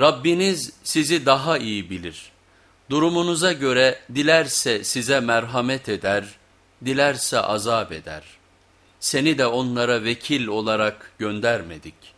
Rabbiniz sizi daha iyi bilir. Durumunuza göre dilerse size merhamet eder, dilerse azap eder. Seni de onlara vekil olarak göndermedik.''